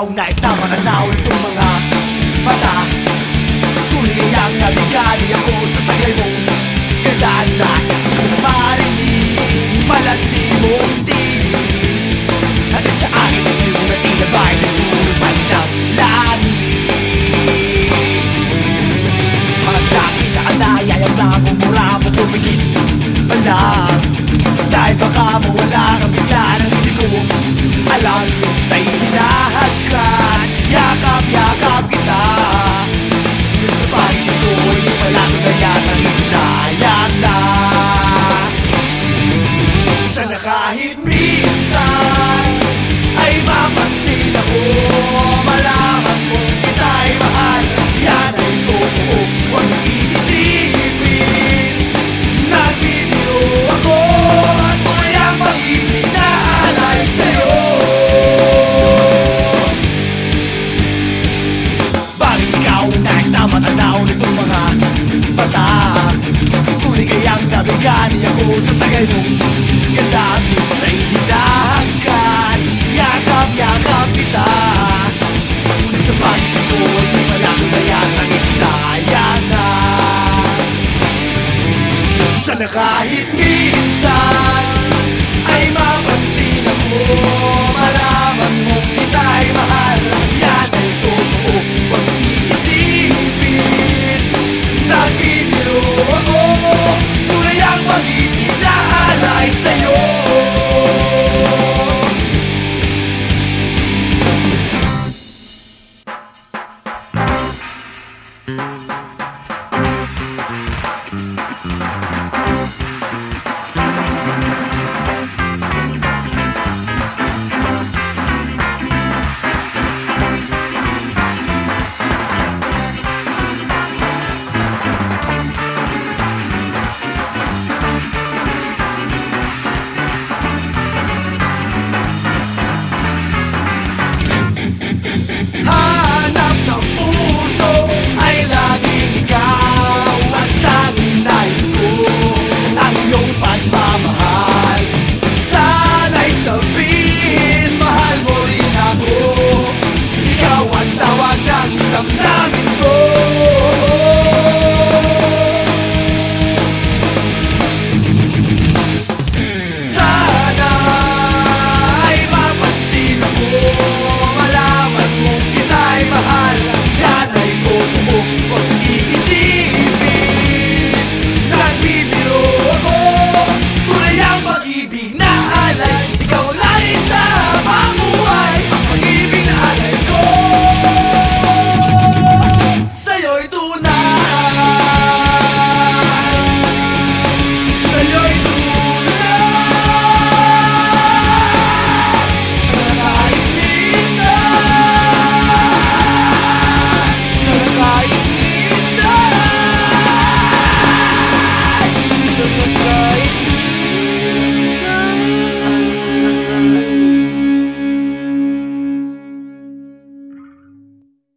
ikaw nais na mananaw itong mga mata. Tuloy kayang nabigani ako sa tagay mo. Ganda nais kong marinig Malandi mo di. Hatid sa akin ang iyong natinabay na lulupan ng langit Mga dati na anayayang na mumura mo tumigil Alam Dahil baka mawala kang bigla ng hindi ko Alam sa'y hinahagan nabigani ako sa tagay mo Ganda sa'y hinahagan Yakap, yakap kita. Ngunit sa pagising ko ay di yata Hinayang na. Sana kahit minsan Ay mapansin ako ng damdamin